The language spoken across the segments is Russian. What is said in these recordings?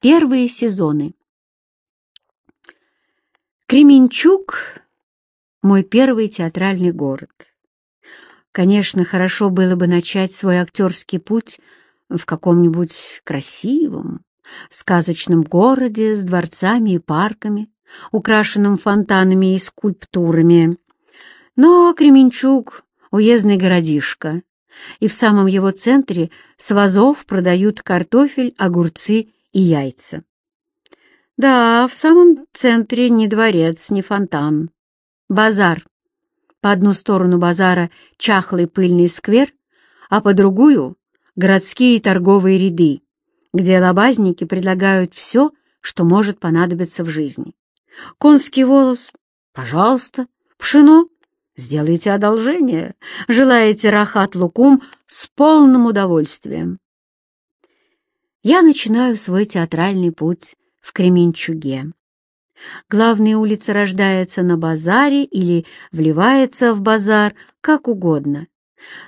Первые сезоны. Кременчуг — мой первый театральный город. Конечно, хорошо было бы начать свой актерский путь в каком-нибудь красивом, сказочном городе с дворцами и парками, украшенным фонтанами и скульптурами. Но Кременчуг — уездный городишко, и в самом его центре с вазов продают картофель, огурцы и яйца. Да, в самом центре ни дворец, ни фонтан. Базар. По одну сторону базара чахлый пыльный сквер, а по другую — городские торговые ряды, где лобазники предлагают все, что может понадобиться в жизни. Конский волос — пожалуйста, пшено — сделайте одолжение, желаете рахат лукум с полным удовольствием я начинаю свой театральный путь в Кременчуге. Главная улица рождается на базаре или вливается в базар, как угодно.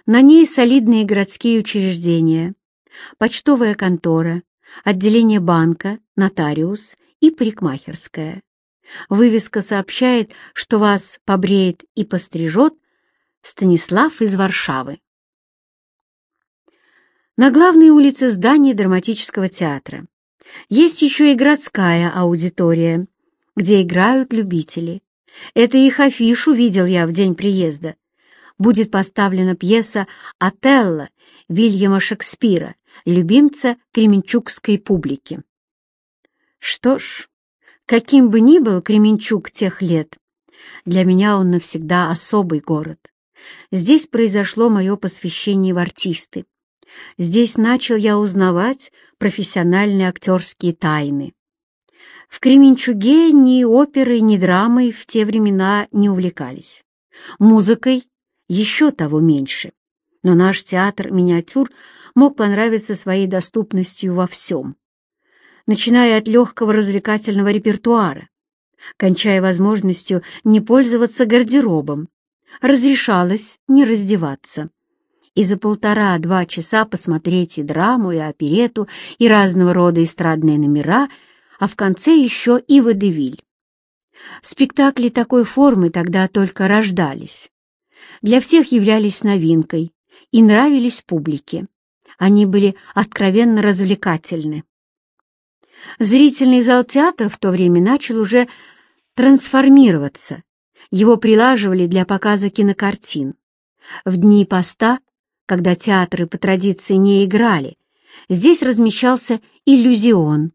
На ней солидные городские учреждения, почтовая контора, отделение банка, нотариус и парикмахерская. Вывеска сообщает, что вас побреет и пострижет Станислав из Варшавы. На главной улице здания драматического театра есть еще и городская аудитория, где играют любители. Это их афишу видел я в день приезда. Будет поставлена пьеса «Отелло» Вильяма Шекспира, любимца кременчугской публики. Что ж, каким бы ни был Кременчуг тех лет, для меня он навсегда особый город. Здесь произошло мое посвящение в артисты. Здесь начал я узнавать профессиональные актерские тайны. В Кременчуге ни оперой, ни драмой в те времена не увлекались. Музыкой еще того меньше. Но наш театр «Миниатюр» мог понравиться своей доступностью во всем. Начиная от легкого развлекательного репертуара, кончая возможностью не пользоваться гардеробом, разрешалось не раздеваться и за полтора-два часа посмотреть и драму, и оперету, и разного рода эстрадные номера, а в конце еще и водевиль. Спектакли такой формы тогда только рождались. Для всех являлись новинкой и нравились публике. Они были откровенно развлекательны. Зрительный зал театра в то время начал уже трансформироваться. Его прилаживали для показа кинокартин. В дни поста когда театры по традиции не играли, здесь размещался иллюзион.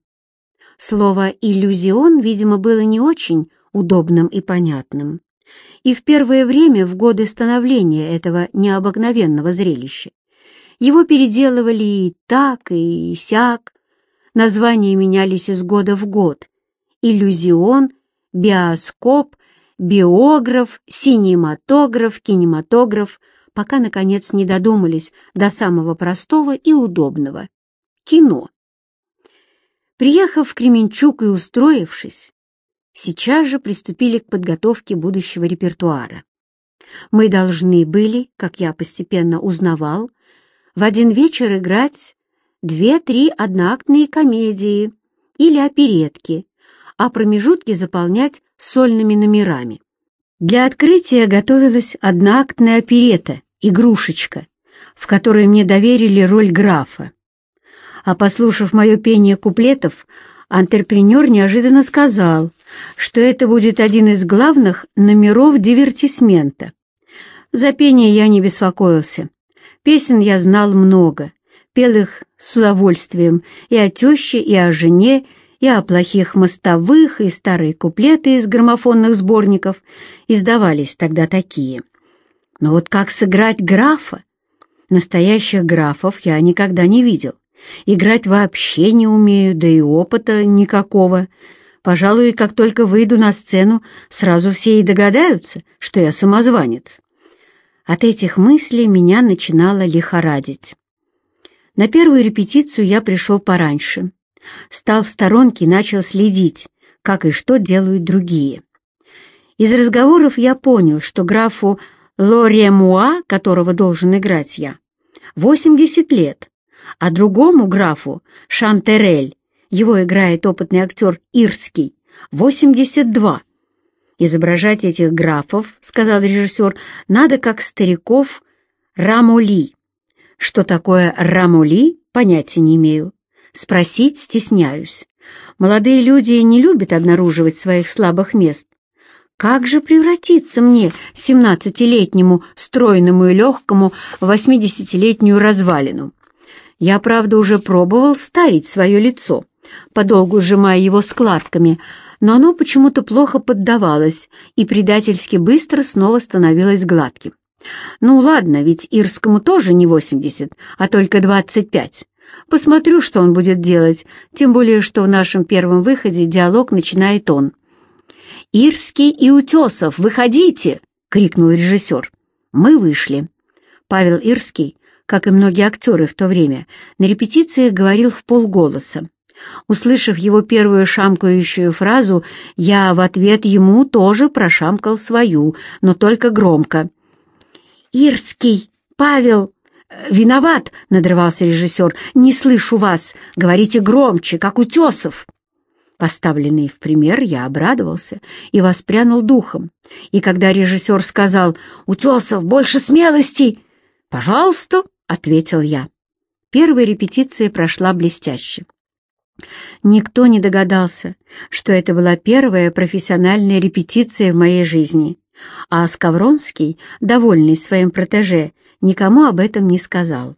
Слово «иллюзион», видимо, было не очень удобным и понятным. И в первое время, в годы становления этого необыкновенного зрелища, его переделывали и так, и сяк, названия менялись из года в год. Иллюзион, биоскоп, биограф, синематограф, кинематограф — пока, наконец, не додумались до самого простого и удобного — кино. Приехав в Кременчуг и устроившись, сейчас же приступили к подготовке будущего репертуара. Мы должны были, как я постепенно узнавал, в один вечер играть две-три одноактные комедии или оперетки, а промежутки заполнять сольными номерами. Для открытия готовилась одноактная оперета игрушечка, в которой мне доверили роль графа. А послушав мое пение куплетов, антрепренер неожиданно сказал, что это будет один из главных номеров дивертисмента. За пение я не беспокоился. Песен я знал много, пел их с удовольствием и о теще, и о жене, и о плохих мостовых, и старые куплеты из граммофонных сборников. Издавались тогда такие — но вот как сыграть графа? Настоящих графов я никогда не видел. Играть вообще не умею, да и опыта никакого. Пожалуй, как только выйду на сцену, сразу все и догадаются, что я самозванец. От этих мыслей меня начинало лихорадить. На первую репетицию я пришел пораньше. Стал в сторонке и начал следить, как и что делают другие. Из разговоров я понял, что графу Лоремуа, которого должен играть я, 80 лет, а другому графу, Шантерель, Его играет опытный актер Ирский. 82. Изображать этих графов, сказал режиссер, надо как стариков Рамоли. Что такое Рамоли, понятия не имею. Спросить стесняюсь. Молодые люди не любят обнаруживать своих слабых мест. Как же превратиться мне, семнадцатилетнему, стройному и легкому, восьмидесятилетнюю развалину? Я, правда, уже пробовал старить свое лицо, подолгу сжимая его складками, но оно почему-то плохо поддавалось и предательски быстро снова становилось гладким. Ну ладно, ведь Ирскому тоже не восемьдесят, а только двадцать пять. Посмотрю, что он будет делать, тем более, что в нашем первом выходе диалог начинает он — «Ирский и Утесов, выходите!» — крикнул режиссер. Мы вышли. Павел Ирский, как и многие актеры в то время, на репетициях говорил в полголоса. Услышав его первую шамкающую фразу, я в ответ ему тоже прошамкал свою, но только громко. «Ирский! Павел!» «Виноват!» — надрывался режиссер. «Не слышу вас! Говорите громче, как Утесов!» Поставленный в пример, я обрадовался и воспрянул духом. И когда режиссер сказал «Утесов, больше смелости!» «Пожалуйста», — ответил я. Первая репетиция прошла блестяще. Никто не догадался, что это была первая профессиональная репетиция в моей жизни, а Скавронский, довольный своим протеже, никому об этом не сказал.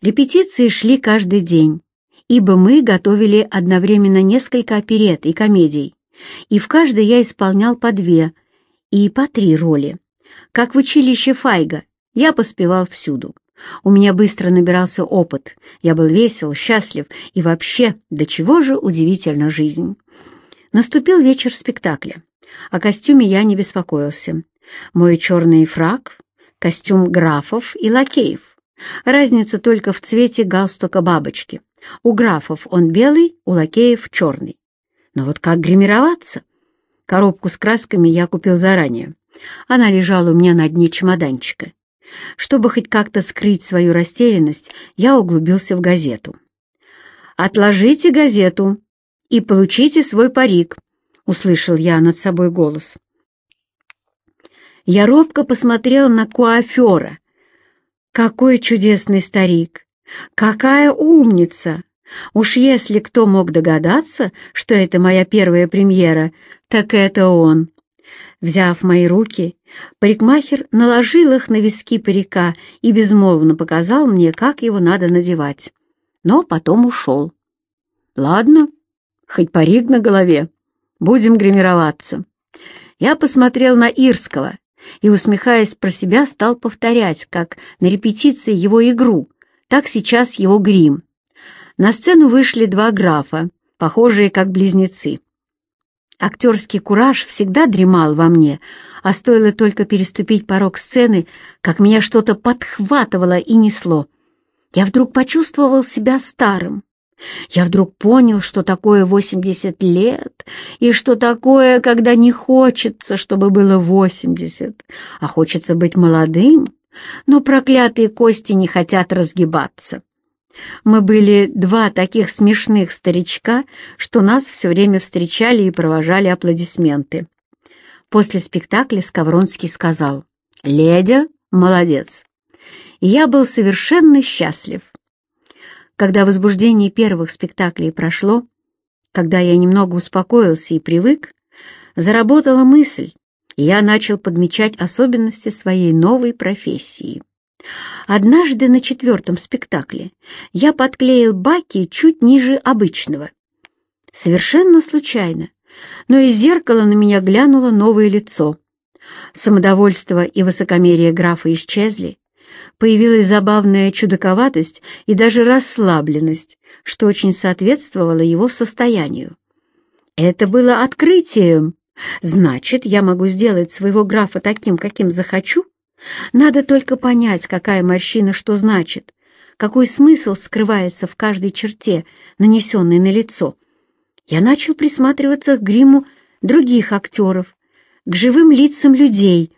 Репетиции шли каждый день, ибо мы готовили одновременно несколько оперет и комедий, и в каждой я исполнял по две и по три роли. Как в училище Файга, я поспевал всюду. У меня быстро набирался опыт, я был весел, счастлив и вообще, до чего же удивительна жизнь. Наступил вечер спектакля. О костюме я не беспокоился. Мой черный фраг, костюм графов и лакеев. Разница только в цвете галстука бабочки. У графов он белый, у лакеев черный. Но вот как гримироваться? Коробку с красками я купил заранее. Она лежала у меня на дне чемоданчика. Чтобы хоть как-то скрыть свою растерянность, я углубился в газету. «Отложите газету и получите свой парик», — услышал я над собой голос. Я робко посмотрел на куафера. Какой чудесный старик! Какая умница! Уж если кто мог догадаться, что это моя первая премьера, так это он. Взяв мои руки, парикмахер наложил их на виски парика и безмолвно показал мне, как его надо надевать. Но потом ушел. Ладно, хоть парик на голове, будем гримироваться. Я посмотрел на Ирского и, усмехаясь про себя, стал повторять, как на репетиции его игру — так сейчас его грим. На сцену вышли два графа, похожие как близнецы. Актерский кураж всегда дремал во мне, а стоило только переступить порог сцены, как меня что-то подхватывало и несло. Я вдруг почувствовал себя старым. Я вдруг понял, что такое восемьдесят лет, и что такое, когда не хочется, чтобы было восемьдесят, а хочется быть молодым но проклятые кости не хотят разгибаться. Мы были два таких смешных старичка, что нас все время встречали и провожали аплодисменты. После спектакля Скавронский сказал «Ледя, молодец». И я был совершенно счастлив. Когда возбуждение первых спектаклей прошло, когда я немного успокоился и привык, заработала мысль, я начал подмечать особенности своей новой профессии. Однажды на четвертом спектакле я подклеил баки чуть ниже обычного. Совершенно случайно, но из зеркала на меня глянуло новое лицо. Самодовольство и высокомерие графа исчезли, появилась забавная чудаковатость и даже расслабленность, что очень соответствовало его состоянию. Это было открытием, Значит, я могу сделать своего графа таким, каким захочу? Надо только понять, какая морщина что значит, какой смысл скрывается в каждой черте, нанесенной на лицо. Я начал присматриваться к гриму других актеров, к живым лицам людей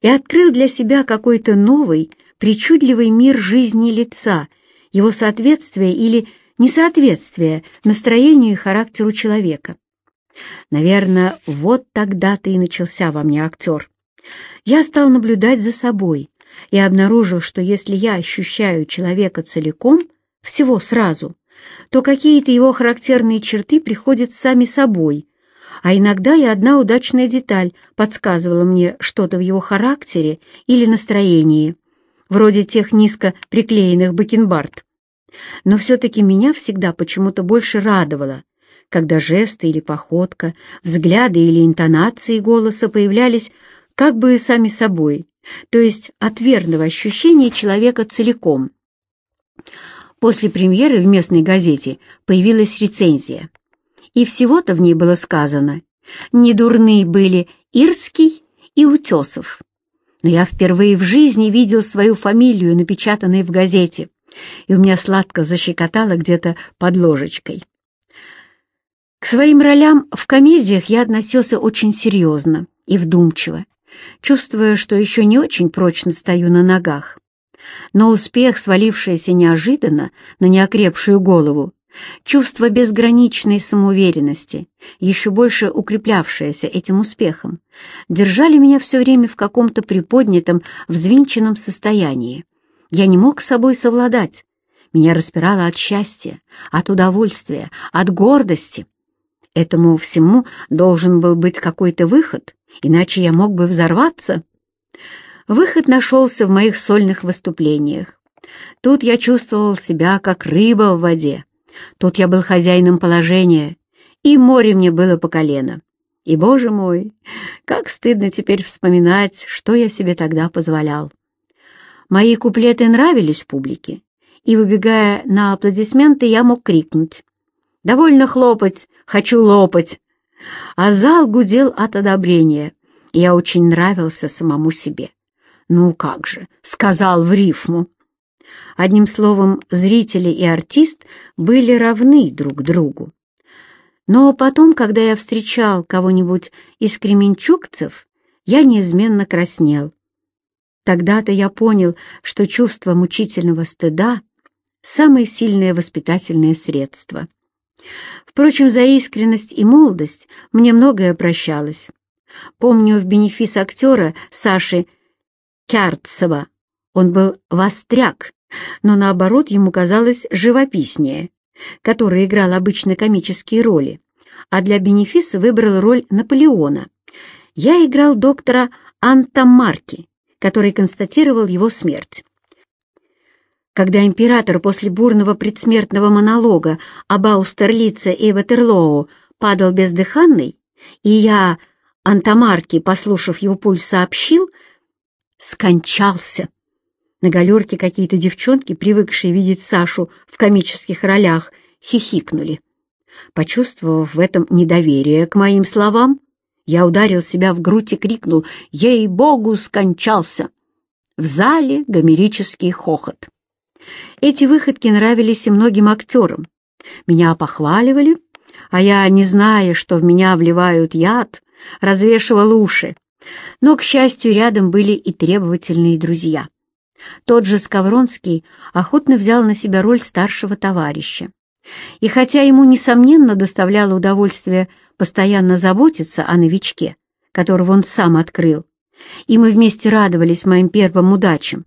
и открыл для себя какой-то новый, причудливый мир жизни лица, его соответствия или несоответствие настроению и характеру человека. Наверное, вот тогда-то и начался во мне актер. Я стал наблюдать за собой и обнаружил, что если я ощущаю человека целиком, всего сразу, то какие-то его характерные черты приходят сами собой, а иногда и одна удачная деталь подсказывала мне что-то в его характере или настроении, вроде тех низко приклеенных бакенбард. Но все-таки меня всегда почему-то больше радовало, когда жесты или походка, взгляды или интонации голоса появлялись как бы сами собой, то есть от верного ощущения человека целиком. После премьеры в местной газете появилась рецензия. И всего-то в ней было сказано. Недурные были Ирский и Утесов. Но я впервые в жизни видел свою фамилию, напечатанной в газете, и у меня сладко защекотало где-то под ложечкой. К своим ролям в комедиях я относился очень серьезно и вдумчиво, чувствуя, что еще не очень прочно стою на ногах. Но успех, свалившийся неожиданно на неокрепшую голову, чувство безграничной самоуверенности, еще больше укреплявшееся этим успехом, держали меня все время в каком-то приподнятом, взвинченном состоянии. Я не мог с собой совладать. Меня распирало от счастья, от удовольствия, от гордости. Этому всему должен был быть какой-то выход, иначе я мог бы взорваться. Выход нашелся в моих сольных выступлениях. Тут я чувствовал себя как рыба в воде. Тут я был хозяином положения, и море мне было по колено. И, боже мой, как стыдно теперь вспоминать, что я себе тогда позволял. Мои куплеты нравились публике, и, выбегая на аплодисменты, я мог крикнуть «Довольно хлопать, хочу лопать!» А зал гудел от одобрения. Я очень нравился самому себе. «Ну как же!» — сказал в рифму. Одним словом, зрители и артист были равны друг другу. Но потом, когда я встречал кого-нибудь из кременчугцев, я неизменно краснел. Тогда-то я понял, что чувство мучительного стыда — самое сильное воспитательное средство. Впрочем, за искренность и молодость мне многое прощалось. Помню в бенефис актера Саши Кярцева. Он был востряк, но наоборот ему казалось живописнее, который играл обычно комические роли, а для бенефиса выбрал роль Наполеона. Я играл доктора Антамарки, который констатировал его смерть. Когда император после бурного предсмертного монолога об Аустерлице и Ватерлоу падал бездыханный, и я, Антамарки, послушав его пульс, сообщил, скончался. На галерке какие-то девчонки, привыкшие видеть Сашу в комических ролях, хихикнули. Почувствовав в этом недоверие к моим словам, я ударил себя в грудь и крикнул «Ей-богу, скончался!» В зале гомерический хохот. Эти выходки нравились и многим актерам. Меня похваливали, а я, не зная, что в меня вливают яд, развешивал уши. Но, к счастью, рядом были и требовательные друзья. Тот же Скавронский охотно взял на себя роль старшего товарища. И хотя ему, несомненно, доставляло удовольствие постоянно заботиться о новичке, которого он сам открыл, и мы вместе радовались моим первым удачам,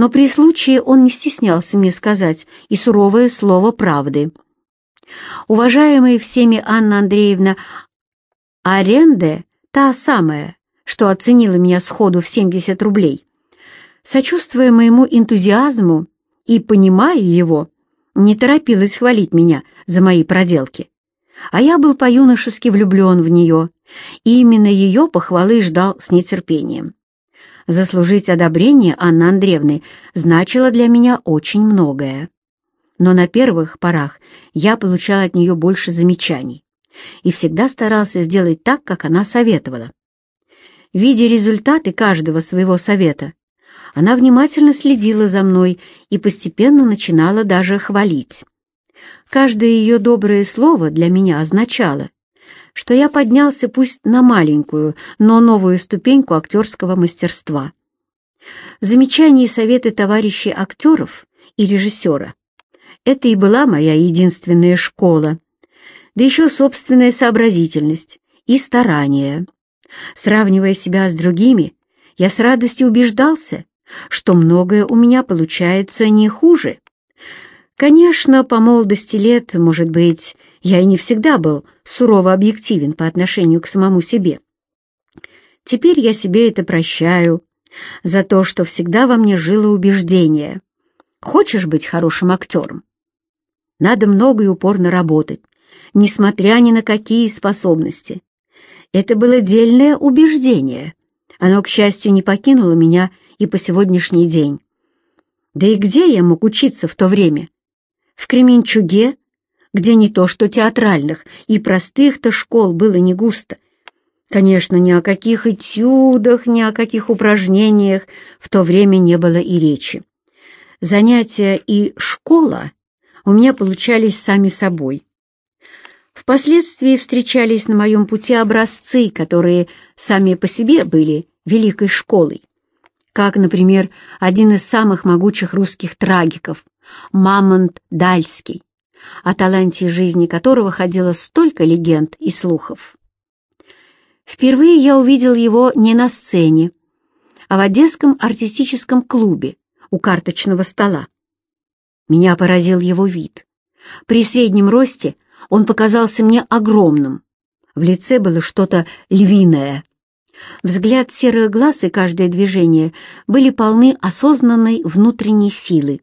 но при случае он не стеснялся мне сказать и суровое слово правды. Уважаемая всеми Анна Андреевна Аренде, та самая, что оценила меня сходу в 70 рублей, сочувствуя моему энтузиазму и понимая его, не торопилась хвалить меня за мои проделки. А я был по-юношески влюблен в нее, и именно ее похвалы ждал с нетерпением. Заслужить одобрение Анны Андреевны значило для меня очень многое. Но на первых порах я получал от нее больше замечаний и всегда старался сделать так, как она советовала. Видя результаты каждого своего совета, она внимательно следила за мной и постепенно начинала даже хвалить. Каждое ее доброе слово для меня означало, что я поднялся пусть на маленькую, но новую ступеньку актерского мастерства. Замечания и советы товарищей актеров и режиссера Это и была моя единственная школа, да еще собственная сообразительность и старание. Сравнивая себя с другими, я с радостью убеждался, что многое у меня получается не хуже. Конечно, по молодости лет, может быть, я и не всегда был сурово объективен по отношению к самому себе. Теперь я себе это прощаю за то, что всегда во мне жило убеждение. Хочешь быть хорошим актером? Надо много и упорно работать, несмотря ни на какие способности. Это было дельное убеждение. Оно, к счастью, не покинуло меня и по сегодняшний день. Да и где я мог учиться в то время? В Кременчуге, где не то что театральных и простых-то школ было не густо. Конечно, ни о каких этюдах, ни о каких упражнениях в то время не было и речи. Занятия и школа у меня получались сами собой. Впоследствии встречались на моем пути образцы, которые сами по себе были великой школой как, например, один из самых могучих русских трагиков, Мамонт Дальский, о таланте жизни которого ходило столько легенд и слухов. Впервые я увидел его не на сцене, а в Одесском артистическом клубе у карточного стола. Меня поразил его вид. При среднем росте он показался мне огромным. В лице было что-то львиное, Взгляд серых глаз и каждое движение были полны осознанной внутренней силы.